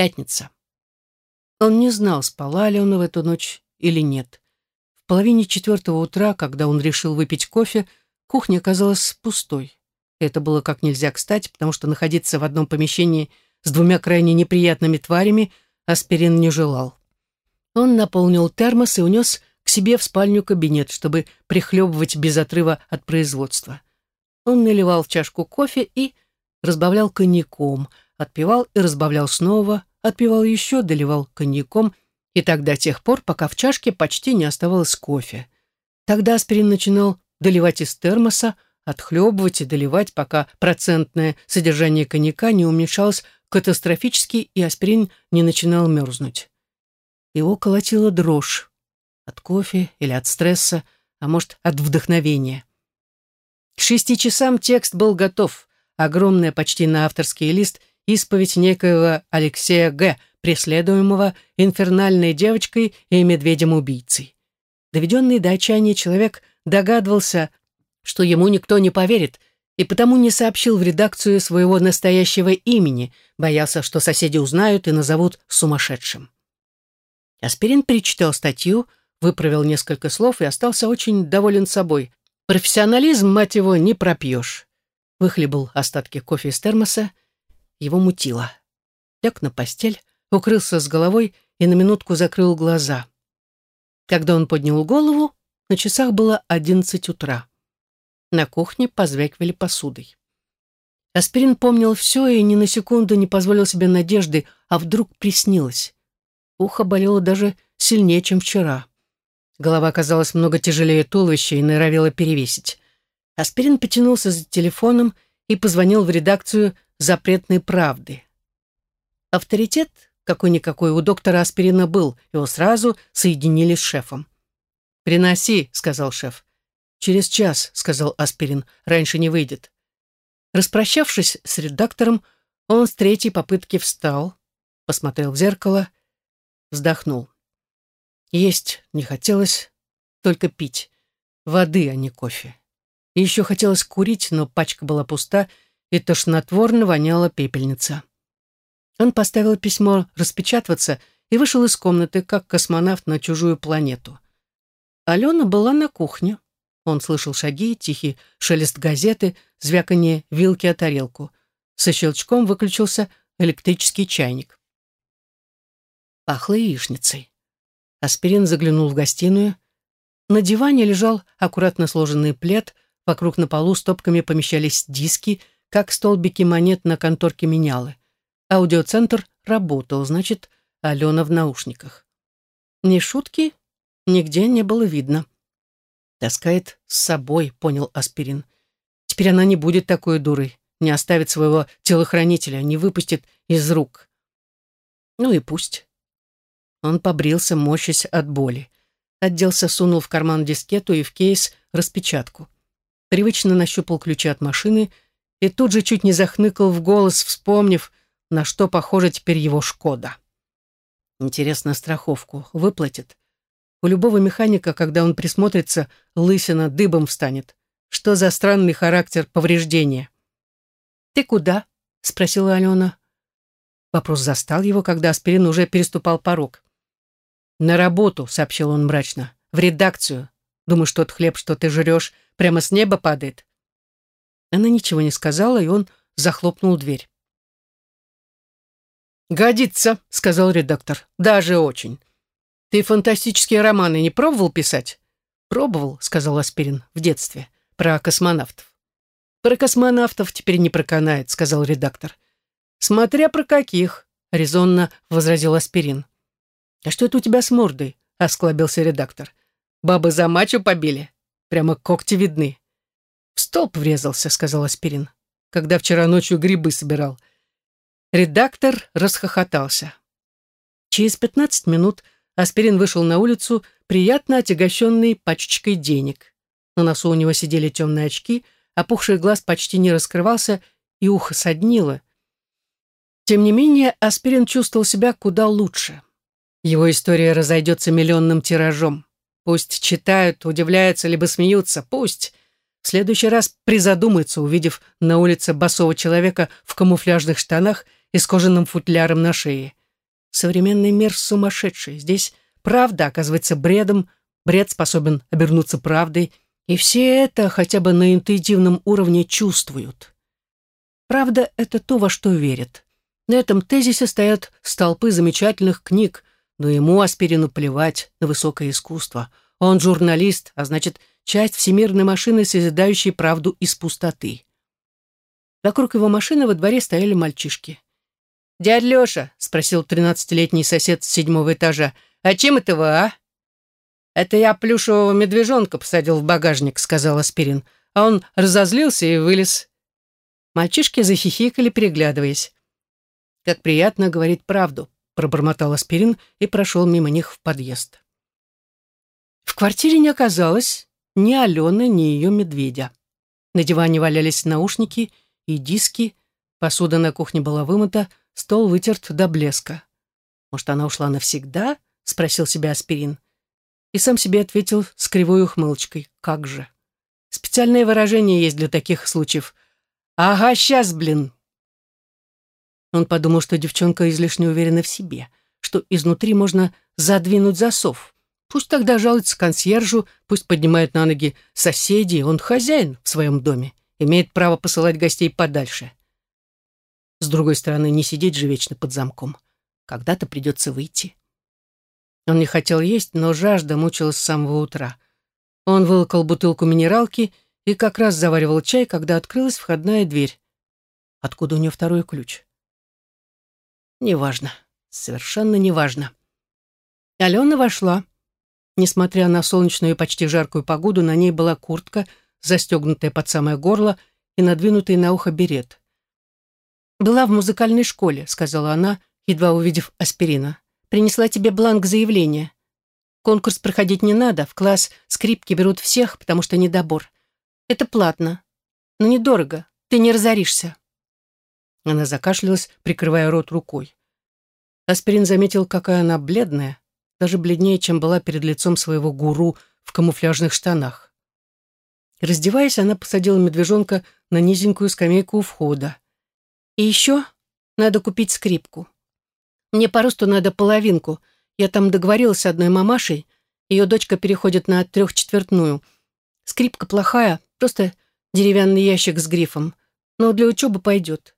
Пятница. Он не знал, спала ли он в эту ночь или нет. В половине четвертого утра, когда он решил выпить кофе, кухня оказалась пустой. Это было как нельзя кстати, потому что находиться в одном помещении с двумя крайне неприятными тварями Аспирин не желал. Он наполнил термос и унес к себе в спальню кабинет, чтобы прихлебывать без отрыва от производства. Он наливал в чашку кофе и разбавлял коньяком, отпивал и разбавлял снова, отпивал еще, доливал коньяком, и так до тех пор, пока в чашке почти не оставалось кофе. Тогда аспирин начинал доливать из термоса, отхлебывать и доливать, пока процентное содержание коньяка не уменьшалось катастрофически, и аспирин не начинал мерзнуть. Его колотила дрожь. От кофе или от стресса, а может, от вдохновения. К шести часам текст был готов. Огромная, почти на авторский лист, исповедь некоего Алексея Г., преследуемого инфернальной девочкой и медведем-убийцей. Доведенный до отчаяния человек догадывался, что ему никто не поверит, и потому не сообщил в редакцию своего настоящего имени, боялся, что соседи узнают и назовут сумасшедшим. Аспирин перечитал статью, выправил несколько слов и остался очень доволен собой. Профессионализм, мать его, не пропьешь. Выхлебал остатки кофе из термоса, его мутило. Лег на постель, укрылся с головой и на минутку закрыл глаза. Когда он поднял голову, на часах было одиннадцать утра. На кухне позвякивали посудой. Аспирин помнил все и ни на секунду не позволил себе надежды, а вдруг приснилось. Ухо болело даже сильнее, чем вчера. Голова казалась много тяжелее туловища и норовила перевесить. Аспирин потянулся за телефоном и позвонил в редакцию «Запретной правды». Авторитет, какой-никакой, у доктора Аспирина был, его сразу соединили с шефом. «Приноси», — сказал шеф. «Через час», — сказал Аспирин, — «раньше не выйдет». Распрощавшись с редактором, он с третьей попытки встал, посмотрел в зеркало — вздохнул. Есть не хотелось, только пить. Воды, а не кофе. Еще хотелось курить, но пачка была пуста, и тошнотворно воняла пепельница. Он поставил письмо распечатываться и вышел из комнаты, как космонавт на чужую планету. Алена была на кухне. Он слышал шаги, тихий шелест газеты, звяканье вилки о тарелку. Со щелчком выключился электрический чайник. Пахло яичницей. Аспирин заглянул в гостиную. На диване лежал аккуратно сложенный плед, вокруг на полу стопками помещались диски, как столбики монет на конторке менялы. Аудиоцентр работал, значит, Алена в наушниках. Ни шутки нигде не было видно. Таскает с собой, понял Аспирин. Теперь она не будет такой дурой, не оставит своего телохранителя, не выпустит из рук. Ну и пусть. Он побрился, морщась от боли. Отделся, сунул в карман дискету и в кейс распечатку. Привычно нащупал ключи от машины и тут же чуть не захныкал в голос, вспомнив, на что похожа теперь его «Шкода». Интересно, страховку выплатит? У любого механика, когда он присмотрится, лысина дыбом встанет. Что за странный характер повреждения? «Ты куда?» — спросила Алена. Вопрос застал его, когда аспирин уже переступал порог. «На работу», — сообщил он мрачно. «В редакцию. Думаешь, тот хлеб, что ты жрешь, прямо с неба падает?» Она ничего не сказала, и он захлопнул дверь. «Годится», — сказал редактор. «Даже очень. Ты фантастические романы не пробовал писать?» «Пробовал», — сказал Аспирин, — «в детстве. Про космонавтов». «Про космонавтов теперь не проканает», — сказал редактор. «Смотря про каких», — резонно возразил Аспирин. «А что это у тебя с мордой?» — осклабился редактор. «Бабы за мачо побили. Прямо когти видны». «В столб врезался», — сказал Аспирин, «когда вчера ночью грибы собирал». Редактор расхохотался. Через пятнадцать минут Аспирин вышел на улицу, приятно отягощенный пачечкой денег. На носу у него сидели темные очки, опухший глаз почти не раскрывался, и ухо соднило. Тем не менее, Аспирин чувствовал себя куда лучше. Его история разойдется миллионным тиражом. Пусть читают, удивляются, либо смеются, пусть. В следующий раз призадумаются, увидев на улице босого человека в камуфляжных штанах и с кожаным футляром на шее. Современный мир сумасшедший. Здесь правда оказывается бредом, бред способен обернуться правдой, и все это хотя бы на интуитивном уровне чувствуют. Правда — это то, во что верят. На этом тезисе стоят столпы замечательных книг, но ему, Аспирину, плевать на высокое искусство. Он журналист, а значит, часть всемирной машины, созидающей правду из пустоты. Вокруг его машины во дворе стояли мальчишки. «Дядь Леша», — спросил тринадцатилетний сосед с седьмого этажа, «а чем это вы, а?» «Это я плюшевого медвежонка посадил в багажник», — сказал Аспирин. А он разозлился и вылез. Мальчишки захихикали, переглядываясь. «Как приятно говорить правду», — пробормотал Аспирин и прошел мимо них в подъезд. В квартире не оказалось ни Алены, ни ее медведя. На диване валялись наушники и диски, посуда на кухне была вымыта, Стол вытерт до блеска. «Может, она ушла навсегда?» — спросил себя аспирин. И сам себе ответил с кривой ухмылочкой. «Как же!» Специальное выражение есть для таких случаев. «Ага, сейчас, блин!» Он подумал, что девчонка излишне уверена в себе, что изнутри можно задвинуть засов. Пусть тогда жалуется консьержу, пусть поднимает на ноги соседей, он хозяин в своем доме, имеет право посылать гостей подальше. С другой стороны, не сидеть же вечно под замком. Когда-то придется выйти. Он не хотел есть, но жажда мучилась с самого утра. Он вылокал бутылку минералки и как раз заваривал чай, когда открылась входная дверь. Откуда у нее второй ключ? Неважно. Совершенно неважно. Алена вошла. Несмотря на солнечную и почти жаркую погоду, на ней была куртка, застегнутая под самое горло и надвинутый на ухо берет. «Была в музыкальной школе», — сказала она, едва увидев аспирина. «Принесла тебе бланк заявления. Конкурс проходить не надо, в класс скрипки берут всех, потому что недобор. Это платно, но недорого, ты не разоришься». Она закашлялась, прикрывая рот рукой. Аспирин заметил, какая она бледная, даже бледнее, чем была перед лицом своего гуру в камуфляжных штанах. Раздеваясь, она посадила медвежонка на низенькую скамейку у входа. И еще надо купить скрипку. Мне по росту надо половинку. Я там договорилась с одной мамашей. Ее дочка переходит на трехчетвертную. Скрипка плохая, просто деревянный ящик с грифом. Но для учебы пойдет.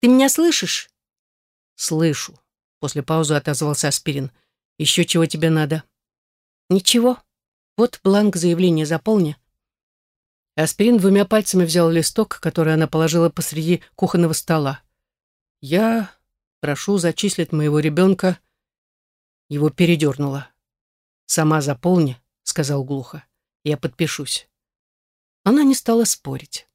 Ты меня слышишь? Слышу. После паузы отозвался Аспирин. Еще чего тебе надо? Ничего. Вот бланк заявления заполни. Аспирин двумя пальцами взял листок, который она положила посреди кухонного стола. «Я прошу зачислить моего ребенка». Его передернуло. «Сама заполни», — сказал глухо. «Я подпишусь». Она не стала спорить.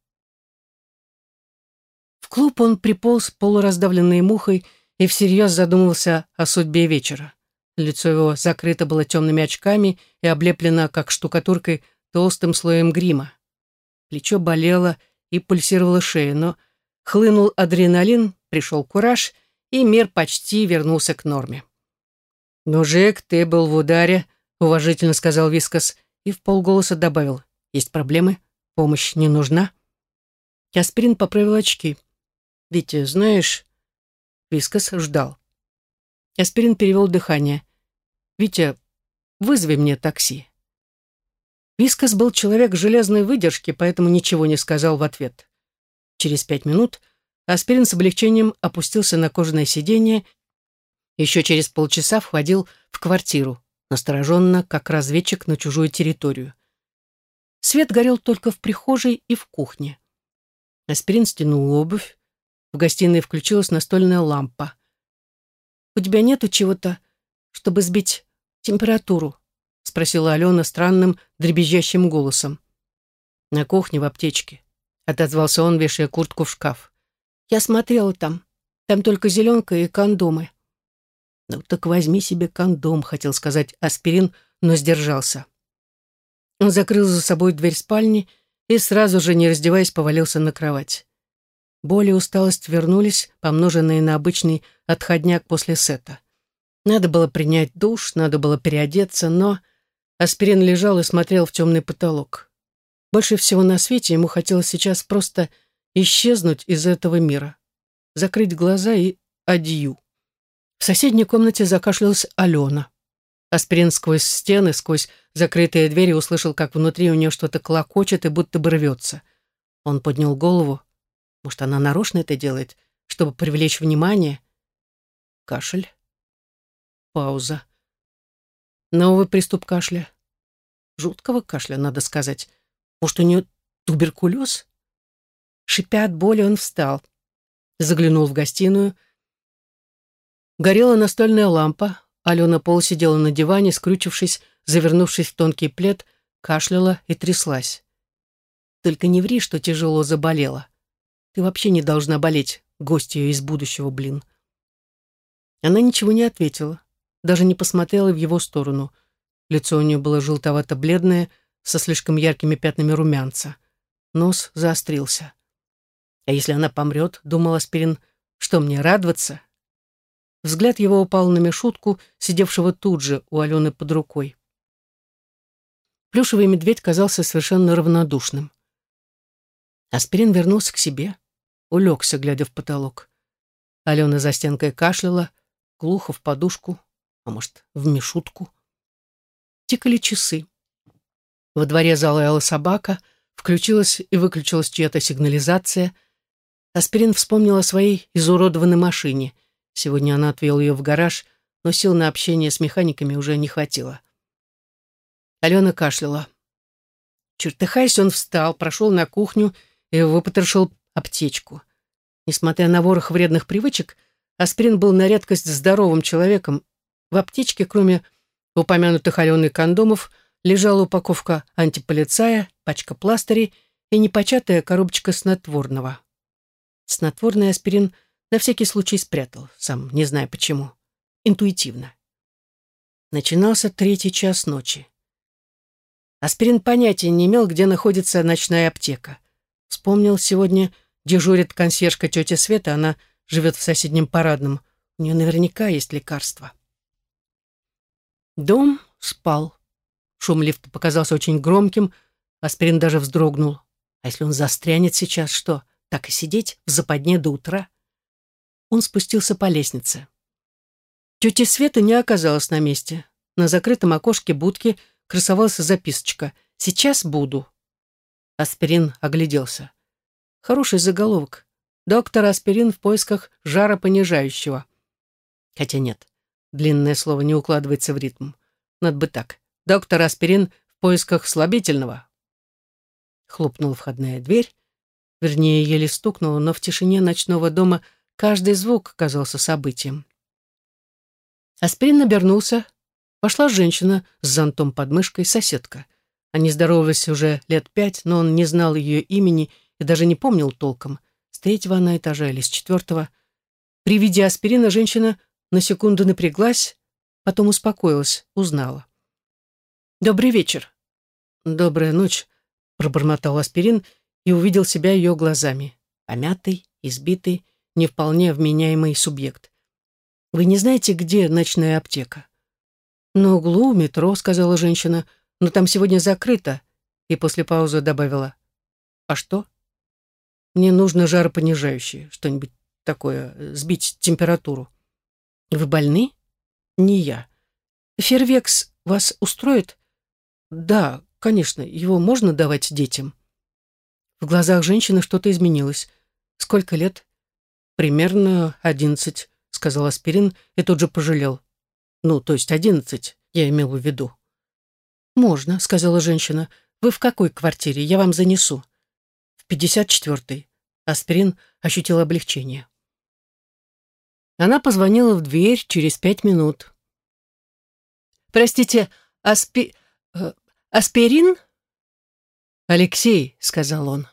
В клуб он приполз полураздавленной мухой и всерьез задумывался о судьбе вечера. Лицо его закрыто было темными очками и облеплено, как штукатуркой, толстым слоем грима. Плечо болело и пульсировала шея, но хлынул адреналин, пришел кураж, и мир почти вернулся к норме. «Мужик, ты был в ударе», — уважительно сказал Вискас и в полголоса добавил. «Есть проблемы? Помощь не нужна?» Касприн поправил очки. «Витя, знаешь...» Вискас ждал. Аспирин перевел дыхание. «Витя, вызови мне такси». Вискас был человек железной выдержки, поэтому ничего не сказал в ответ. Через пять минут Аспирин с облегчением опустился на кожаное сиденье, еще через полчаса входил в квартиру, настороженно, как разведчик на чужую территорию. Свет горел только в прихожей и в кухне. Аспирин стянул обувь, в гостиной включилась настольная лампа. «У тебя нету чего-то, чтобы сбить температуру?» — спросила Алена странным, дребезжащим голосом. «На кухне в аптечке», — отозвался он, вешая куртку в шкаф. «Я смотрела там. Там только зеленка и кондомы». «Ну так возьми себе кондом», — хотел сказать аспирин, но сдержался. Он закрыл за собой дверь спальни и сразу же, не раздеваясь, повалился на кровать. Боль и усталость вернулись, помноженные на обычный отходняк после сета. Надо было принять душ, надо было переодеться, но Аспирин лежал и смотрел в темный потолок. Больше всего на свете ему хотелось сейчас просто исчезнуть из этого мира, закрыть глаза и адью. В соседней комнате закашлялась Алена. Аспирин сквозь стены, сквозь закрытые двери услышал, как внутри у нее что-то клокочет и будто бы рвется. Он поднял голову. Может, она нарочно это делает, чтобы привлечь внимание? Кашель. Пауза. Новый приступ кашля. Жуткого кашля, надо сказать. Может, у нее туберкулез? Шипя от боли, он встал. Заглянул в гостиную. Горела настольная лампа. Алена Пол сидела на диване, скрючившись, завернувшись в тонкий плед, кашляла и тряслась. «Только не ври, что тяжело заболела. Ты вообще не должна болеть, гостья из будущего, блин». Она ничего не ответила, даже не посмотрела в его сторону. Лицо у нее было желтовато-бледное, со слишком яркими пятнами румянца. Нос заострился. А если она помрет, думал Аспирин, что мне радоваться? Взгляд его упал на Мишутку, сидевшего тут же у Алены под рукой. Плюшевый медведь казался совершенно равнодушным. Аспирин вернулся к себе, улегся, глядя в потолок. Алена за стенкой кашляла, глухо в подушку, а может, в Мишутку. Тикали часы. Во дворе залаяла собака, включилась и выключилась чья-то сигнализация. Аспирин вспомнила о своей изуродованной машине. Сегодня она отвел ее в гараж, но сил на общение с механиками уже не хватило. Алена кашляла. Чертыхаясь, он встал, прошел на кухню и выпотрошил аптечку. Несмотря на ворох вредных привычек, Аспирин был на редкость здоровым человеком. В аптечке, кроме упомянутых Аленой кондомов, лежала упаковка антиполицая, пачка пластырей и непочатая коробочка снотворного. Снотворный аспирин на всякий случай спрятал, сам не зная почему. Интуитивно. Начинался третий час ночи. Аспирин понятия не имел, где находится ночная аптека. Вспомнил, сегодня дежурит консьержка тетя Света, она живет в соседнем парадном. У нее наверняка есть лекарства. Дом спал. Шум лифта показался очень громким, Аспирин даже вздрогнул. А если он застрянет сейчас, что, так и сидеть в западне до утра? Он спустился по лестнице. Тетя Света не оказалась на месте. На закрытом окошке будки красовалась записочка «Сейчас буду». Аспирин огляделся. Хороший заголовок. Доктор Аспирин в поисках жаропонижающего. Хотя нет, длинное слово не укладывается в ритм. Надо бы так. Доктор Аспирин в поисках слабительного. Хлопнула входная дверь. Вернее, еле стукнула, но в тишине ночного дома каждый звук казался событием. Аспирин обернулся. Пошла женщина с зонтом под мышкой, соседка. Они здоровались уже лет пять, но он не знал ее имени и даже не помнил толком — третьего она этажа или с четвертого. При виде аспирина женщина на секунду напряглась, потом успокоилась, узнала. «Добрый вечер». «Добрая ночь», — пробормотал аспирин и увидел себя ее глазами. Помятый, избитый, не вполне вменяемый субъект. «Вы не знаете, где ночная аптека?» «На углу метро», — сказала женщина, — «но там сегодня закрыто», и после паузы добавила. «А что?» Мне нужно жаропонижающее, что-нибудь такое, э, сбить температуру. Вы больны? Не я. Фервекс вас устроит? Да, конечно, его можно давать детям. В глазах женщины что-то изменилось. Сколько лет? Примерно одиннадцать, сказал Аспирин и тут же пожалел. Ну, то есть одиннадцать, я имел в виду. Можно, сказала женщина. Вы в какой квартире? Я вам занесу. В пятьдесят четвертый. Аспирин ощутил облегчение. Она позвонила в дверь через пять минут. «Простите, аспи... Э, аспирин?» «Алексей», — сказал он.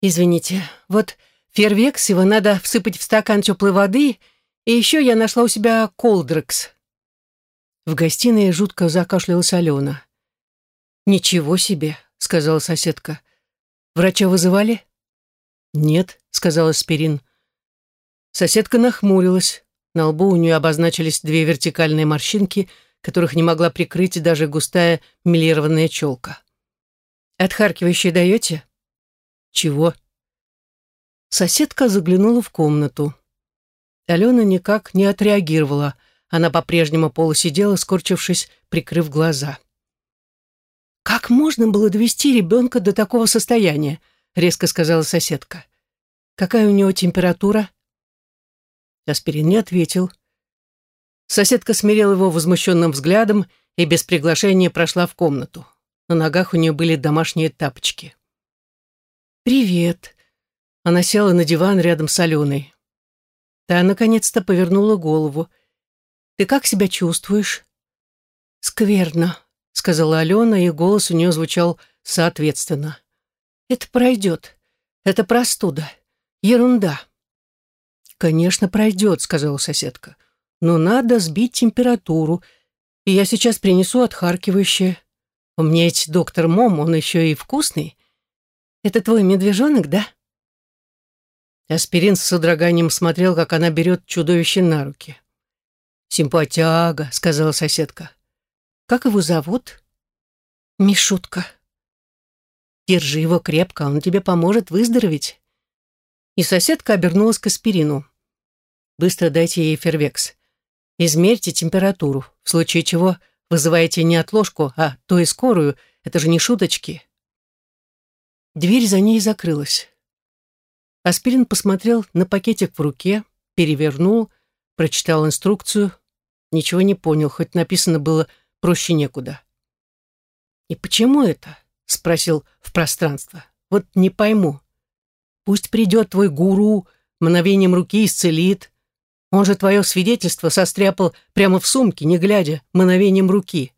«Извините, вот фервекс, его надо всыпать в стакан теплой воды, и еще я нашла у себя колдрекс». В гостиной жутко закашлялась Алена. «Ничего себе», — сказала соседка. «Врача вызывали?» «Нет», — сказал Аспирин. Соседка нахмурилась. На лбу у нее обозначились две вертикальные морщинки, которых не могла прикрыть даже густая милированная челка. «Отхаркивающее даете?» «Чего?» Соседка заглянула в комнату. Алена никак не отреагировала. Она по-прежнему полусидела, скорчившись, прикрыв глаза. «Как можно было довести ребенка до такого состояния?» — резко сказала соседка. «Какая у него температура?» Аспирин не ответил. Соседка смирила его возмущенным взглядом и без приглашения прошла в комнату. На ногах у нее были домашние тапочки. «Привет!» Она села на диван рядом с Аленой. Та наконец-то повернула голову. «Ты как себя чувствуешь?» «Скверно», — сказала Алена, и голос у нее звучал соответственно. «Это пройдет. Это простуда. Ерунда». «Конечно, пройдет», — сказала соседка. «Но надо сбить температуру, и я сейчас принесу отхаркивающее. У меня есть доктор Мом, он еще и вкусный. Это твой медвежонок, да?» Аспирин с содроганием смотрел, как она берет чудовище на руки. «Симпатяга», — сказала соседка. «Как его зовут?» «Мишутка». «Держи его крепко, он тебе поможет выздороветь». И соседка обернулась к аспирину. «Быстро дайте ей фервекс. Измерьте температуру, в случае чего вызываете не отложку, а то и скорую. Это же не шуточки». Дверь за ней закрылась. Аспирин посмотрел на пакетик в руке, перевернул, прочитал инструкцию. Ничего не понял, хоть написано было проще некуда. «И почему это?» — спросил в пространство. «Вот не пойму. Пусть придет твой гуру, мгновением руки исцелит. Он же твое свидетельство состряпал прямо в сумке, не глядя, мгновением руки.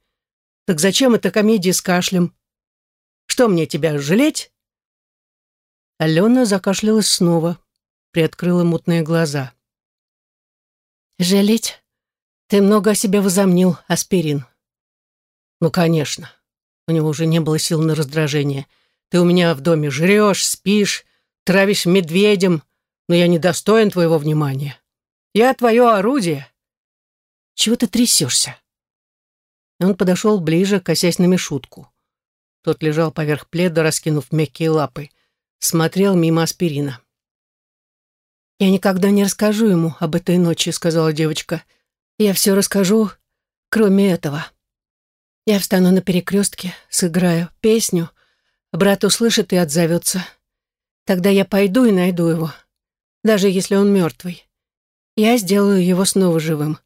Так зачем эта комедия с кашлем? Что мне тебя жалеть?» Алена закашлялась снова, приоткрыла мутные глаза. «Жалеть? Ты много о себе возомнил, Аспирин». «Ну, конечно. У него уже не было сил на раздражение. Ты у меня в доме жрешь, спишь, травишь медведем, но я не достоин твоего внимания. Я твое орудие». «Чего ты трясешься?» Он подошел ближе, косясь на Мишутку. Тот лежал поверх пледа, раскинув мягкие лапы смотрел мимо аспирина. «Я никогда не расскажу ему об этой ночи», — сказала девочка. «Я все расскажу, кроме этого. Я встану на перекрестке, сыграю песню, брат услышит и отзовется. Тогда я пойду и найду его, даже если он мертвый. Я сделаю его снова живым,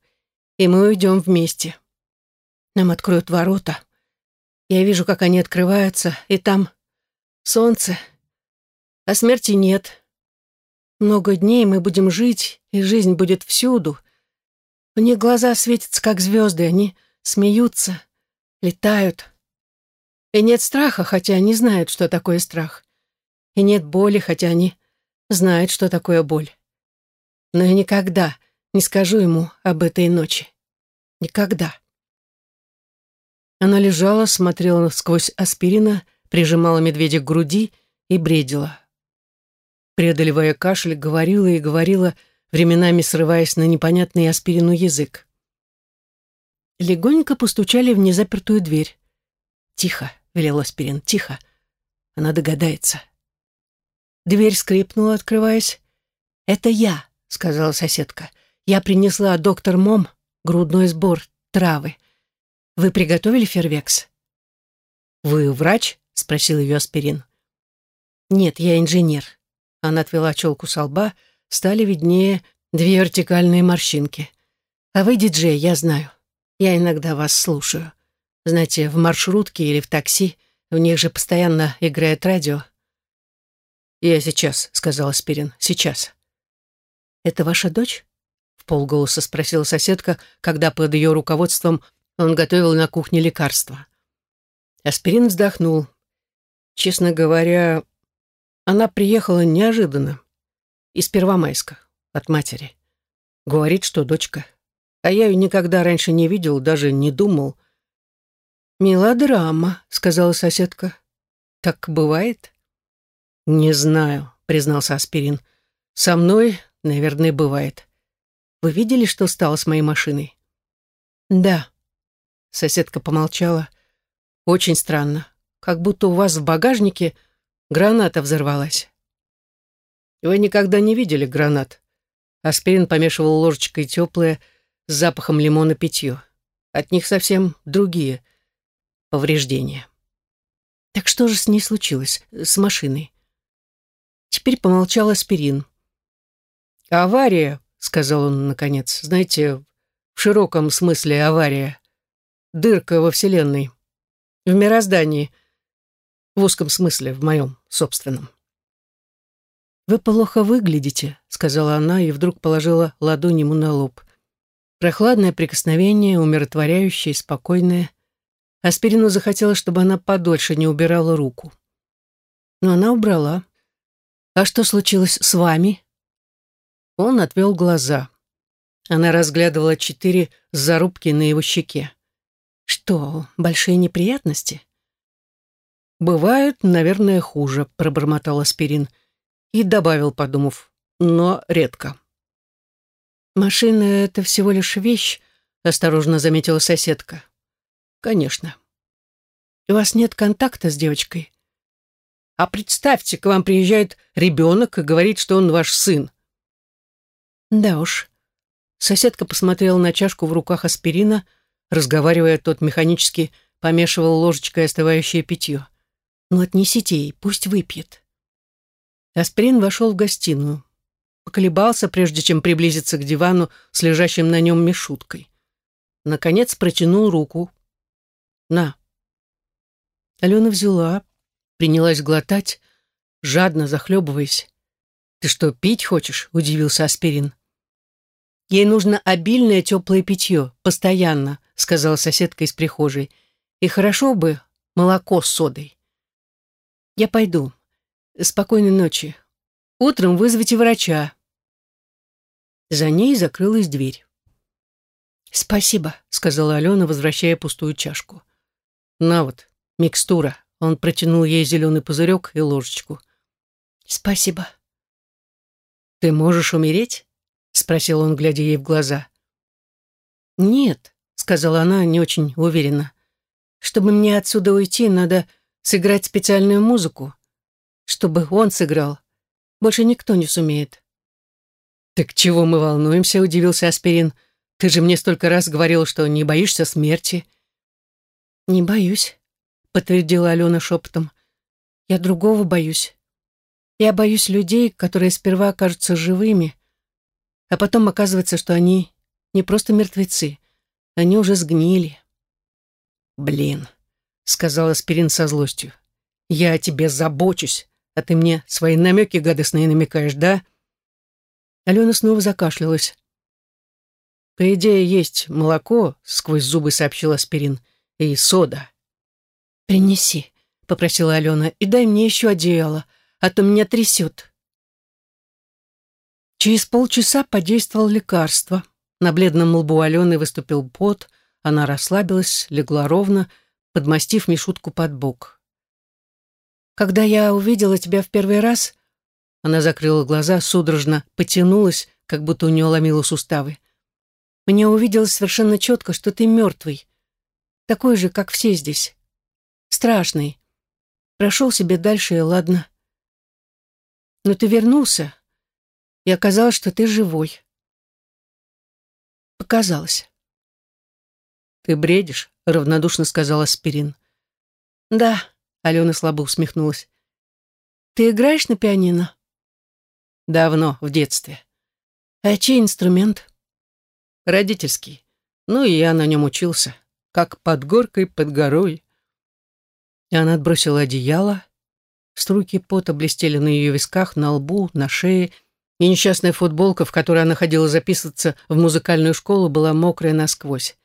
и мы уйдем вместе. Нам откроют ворота. Я вижу, как они открываются, и там солнце — а смерти нет. Много дней мы будем жить, и жизнь будет всюду. У них глаза светятся, как звезды, они смеются, летают. И нет страха, хотя они знают, что такое страх. И нет боли, хотя они знают, что такое боль. Но я никогда не скажу ему об этой ночи. Никогда. Она лежала, смотрела сквозь аспирина, прижимала медведя к груди и бредила преодолевая кашель, говорила и говорила, временами срываясь на непонятный аспирину язык. Легонько постучали в незапертую дверь. «Тихо», — велел аспирин, — «тихо». Она догадается. Дверь скрипнула, открываясь. «Это я», — сказала соседка. «Я принесла доктор Мом грудной сбор, травы. Вы приготовили фервекс?» «Вы врач?» — спросил ее аспирин. «Нет, я инженер. Она отвела челку со лба, стали виднее две вертикальные морщинки. «А вы диджей, я знаю. Я иногда вас слушаю. Знаете, в маршрутке или в такси, у них же постоянно играет радио». «Я сейчас», — сказал Аспирин, — «сейчас». «Это ваша дочь?» — в полголоса спросила соседка, когда под ее руководством он готовил на кухне лекарства. Аспирин вздохнул. «Честно говоря, она приехала неожиданно, из Первомайска, от матери. Говорит, что дочка. А я ее никогда раньше не видел, даже не думал. «Мелодрама», — сказала соседка. «Так бывает?» «Не знаю», — признался Аспирин. «Со мной, наверное, бывает. Вы видели, что стало с моей машиной?» «Да». Соседка помолчала. «Очень странно. Как будто у вас в багажнике Граната взорвалась. Вы никогда не видели гранат. Аспирин помешивал ложечкой теплое с запахом лимона питье. От них совсем другие повреждения. Так что же с ней случилось, с машиной? Теперь помолчал аспирин. «Авария», — сказал он наконец, — «знаете, в широком смысле авария. Дырка во Вселенной. В мироздании. В узком смысле, в моем собственном». «Вы плохо выглядите», — сказала она и вдруг положила ладонь ему на лоб. Прохладное прикосновение, умиротворяющее, спокойное. Аспирину захотелось, чтобы она подольше не убирала руку. Но она убрала. «А что случилось с вами?» Он отвел глаза. Она разглядывала четыре зарубки на его щеке. «Что, большие неприятности?» «Бывают, наверное, хуже», — пробормотал Аспирин и добавил, подумав, «но редко». «Машина — это всего лишь вещь», — осторожно заметила соседка. «Конечно». «У вас нет контакта с девочкой?» «А представьте, к вам приезжает ребенок и говорит, что он ваш сын». «Да уж». Соседка посмотрела на чашку в руках аспирина, разговаривая, тот механически помешивал ложечкой остывающее питье. «Ну, отнесите ей, пусть выпьет». Аспирин вошел в гостиную поколебался, прежде чем приблизиться к дивану с лежащим на нем мешуткой. Наконец протянул руку. «На». Алена взяла, принялась глотать, жадно захлебываясь. «Ты что, пить хочешь?» — удивился Аспирин. «Ей нужно обильное теплое питье, постоянно», — сказала соседка из прихожей. «И хорошо бы молоко с содой». «Я пойду. Спокойной ночи. Утром вызовите врача». За ней закрылась дверь. «Спасибо», — сказала Алена, возвращая пустую чашку. «На вот, микстура». Он протянул ей зеленый пузырек и ложечку. «Спасибо». «Ты можешь умереть?» — спросил он, глядя ей в глаза. «Нет», — сказала она не очень уверенно. «Чтобы мне отсюда уйти, надо сыграть специальную музыку. Чтобы он сыграл, больше никто не сумеет. «Так чего мы волнуемся?» — удивился Аспирин. «Ты же мне столько раз говорил, что не боишься смерти». «Не боюсь», — подтвердила Алена шепотом. «Я другого боюсь. Я боюсь людей, которые сперва кажутся живыми, а потом оказывается, что они не просто мертвецы, они уже сгнили». «Блин», — сказал Аспирин со злостью. «Я о тебе забочусь. А ты мне свои намеки гадостные намекаешь, да?» Алена снова закашлялась. «По идее, есть молоко», — сквозь зубы сообщил Аспирин, — «и сода». «Принеси», — попросила Алена, — «и дай мне еще одеяло, а то меня трясет». Через полчаса подействовало лекарство. На бледном лбу Алены выступил пот, она расслабилась, легла ровно, подмастив Мишутку под бок. Когда я увидела тебя в первый раз, она закрыла глаза, судорожно потянулась, как будто у нее ломило суставы. Мне увиделось совершенно четко, что ты мертвый. Такой же, как все здесь. Страшный. Прошел себе дальше, и ладно. Но ты вернулся, и оказалось, что ты живой. Показалось. «Ты бредишь?» — равнодушно сказал Аспирин. «Да», Алена слабо усмехнулась. «Ты играешь на пианино?» «Давно, в детстве». «А чей инструмент?» «Родительский. Ну и я на нем учился. Как под горкой, под горой». И она отбросила одеяло. Струйки пота блестели на ее висках, на лбу, на шее, и несчастная футболка, в которой она ходила записываться в музыкальную школу, была мокрая насквозь.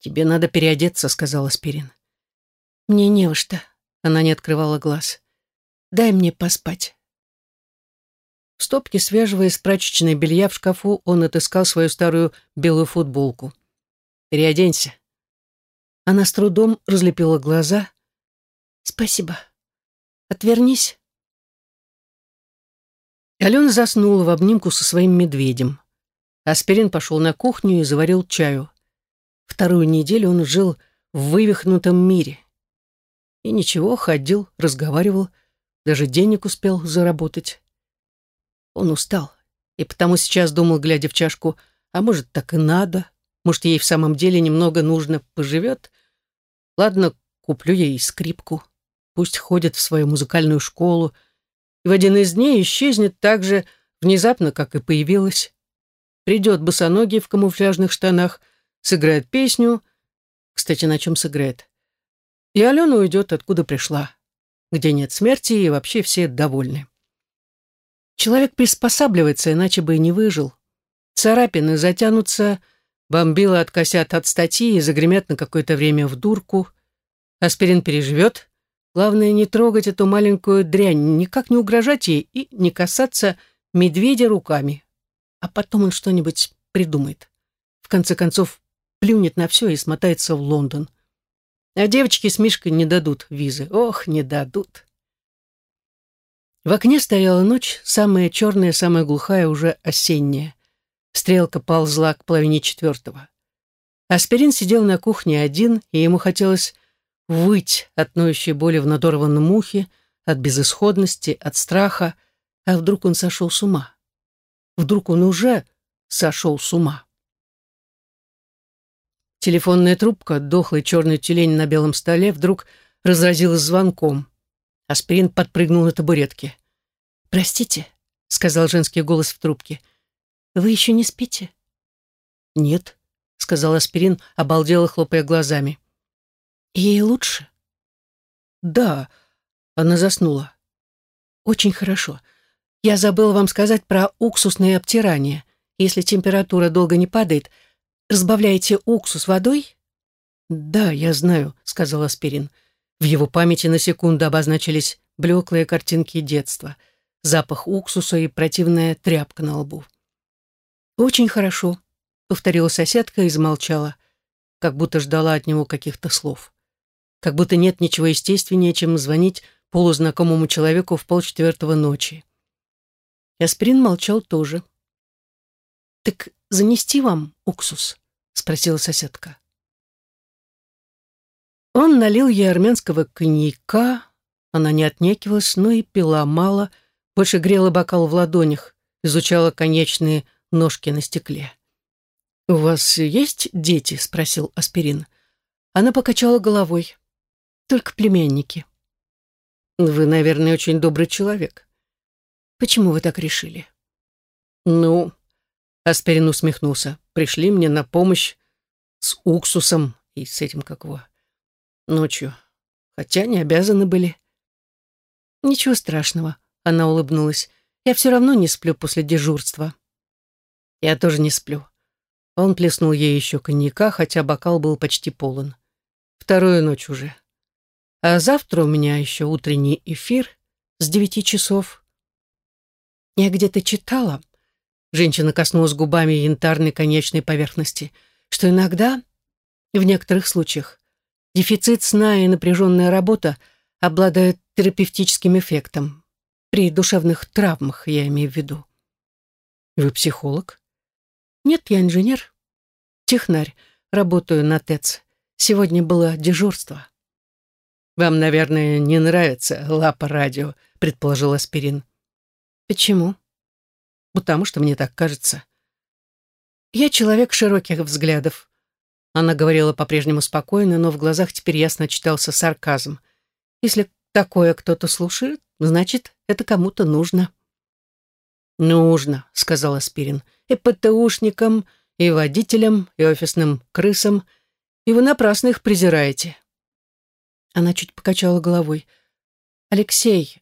«Тебе надо переодеться», — сказала Спирин. «Мне не во что», она не открывала глаз. «Дай мне поспать». В стопке свежего из прачечной белья в шкафу он отыскал свою старую белую футболку. «Переоденься». Она с трудом разлепила глаза. «Спасибо. Отвернись». Алена заснула в обнимку со своим медведем. Аспирин пошел на кухню и заварил чаю. Вторую неделю он жил в вывихнутом мире. И ничего, ходил, разговаривал, даже денег успел заработать. Он устал, И потому сейчас думал, глядя в чашку, а может, так и надо, может, ей в самом деле немного нужно поживет. Ладно, куплю ей скрипку, пусть ходит в свою музыкальную школу, и в один из дней исчезнет так же внезапно, как и появилась. Придет босоногий в камуфляжных штанах, сыграет песню. Кстати, на чем сыграет? И Алена уйдет, откуда пришла, где нет смерти, и вообще все довольны. Человек приспосабливается, иначе бы и не выжил. Царапины затянутся, бомбила откосят от статьи и загремят на какое-то время в дурку. Аспирин переживет. Главное, не трогать эту маленькую дрянь, никак не угрожать ей и не касаться медведя руками. А потом он что-нибудь придумает. В конце концов, плюнет на все и смотается в Лондон. А девочки с Мишкой не дадут визы. Ох, не дадут. В окне стояла ночь, самая черная, самая глухая, уже осенняя. Стрелка ползла к половине четвертого. Аспирин сидел на кухне один, и ему хотелось выть от ноющей боли в надорванном ухе, от безысходности, от страха, а вдруг он сошел с ума? Вдруг он уже сошел с ума? Телефонная трубка, дохлый черный тюлень на белом столе, вдруг разразилась звонком. Аспирин подпрыгнул на табуретке. «Простите», — сказал женский голос в трубке. «Вы еще не спите?» «Нет», — сказал Аспирин, обалдело хлопая глазами. «Ей лучше?» «Да», — она заснула. «Очень хорошо. Я забыла вам сказать про уксусное обтирание. Если температура долго не падает, разбавляете уксус водой?» «Да, я знаю», — сказал Аспирин. В его памяти на секунду обозначились блеклые картинки детства, запах уксуса и противная тряпка на лбу. «Очень хорошо», — повторила соседка и замолчала, как будто ждала от него каких-то слов. Как будто нет ничего естественнее, чем звонить полузнакомому человеку в полчетвертого ночи. Аспирин молчал тоже. «Так занести вам уксус?» — спросила соседка. Он налил ей армянского коньяка, она не отнекивалась, но и пила мало, больше грела бокал в ладонях, изучала конечные ножки на стекле. «У вас есть дети?» — спросил Аспирин. Она покачала головой. «Только племянники». «Вы, наверное, очень добрый человек». Почему вы так решили? Ну, Аспирин усмехнулся. Пришли мне на помощь с уксусом и с этим как его. Ночью. Хотя не обязаны были. Ничего страшного, она улыбнулась. Я все равно не сплю после дежурства. Я тоже не сплю. Он плеснул ей еще коньяка, хотя бокал был почти полон. Вторую ночь уже. А завтра у меня еще утренний эфир с девяти часов. Я где-то читала, женщина коснулась губами янтарной конечной поверхности, что иногда, в некоторых случаях, дефицит сна и напряженная работа обладают терапевтическим эффектом. При душевных травмах, я имею в виду. Вы психолог? Нет, я инженер. Технарь. Работаю на ТЭЦ. Сегодня было дежурство. Вам, наверное, не нравится лапа радио, предположил Аспирин. Почему? Потому что мне так кажется. Я человек широких взглядов. Она говорила по-прежнему спокойно, но в глазах теперь ясно читался сарказм. Если такое кто-то слушает, значит, это кому-то нужно. «Нужно», — сказал Аспирин, — «и ПТУшникам, и водителям, и офисным крысам, и вы напрасно их презираете». Она чуть покачала головой. «Алексей,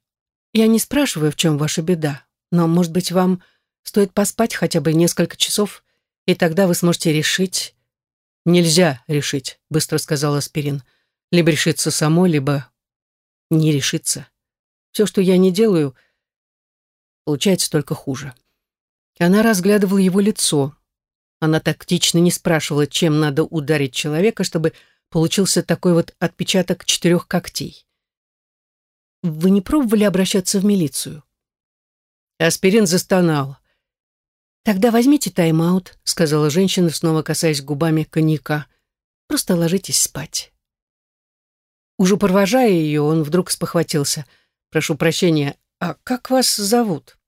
я не спрашиваю, в чем ваша беда, но, может быть, вам стоит поспать хотя бы несколько часов, и тогда вы сможете решить...» «Нельзя решить», — быстро сказал Аспирин. «Либо решиться само, либо не решиться. Все, что я не делаю, получается только хуже». Она разглядывала его лицо. Она тактично не спрашивала, чем надо ударить человека, чтобы получился такой вот отпечаток четырех когтей. Вы не пробовали обращаться в милицию? Аспирин застонал. «Тогда возьмите тайм-аут», — сказала женщина, снова касаясь губами коньяка. «Просто ложитесь спать». Уже провожая ее, он вдруг спохватился. «Прошу прощения, а как вас зовут?»